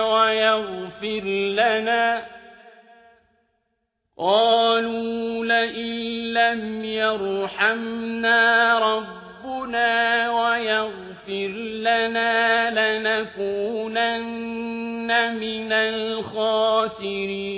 ويغفر لنا قالوا لئن لم يرحمنا ربنا ويغفر لنا لنكونن من الخاسرين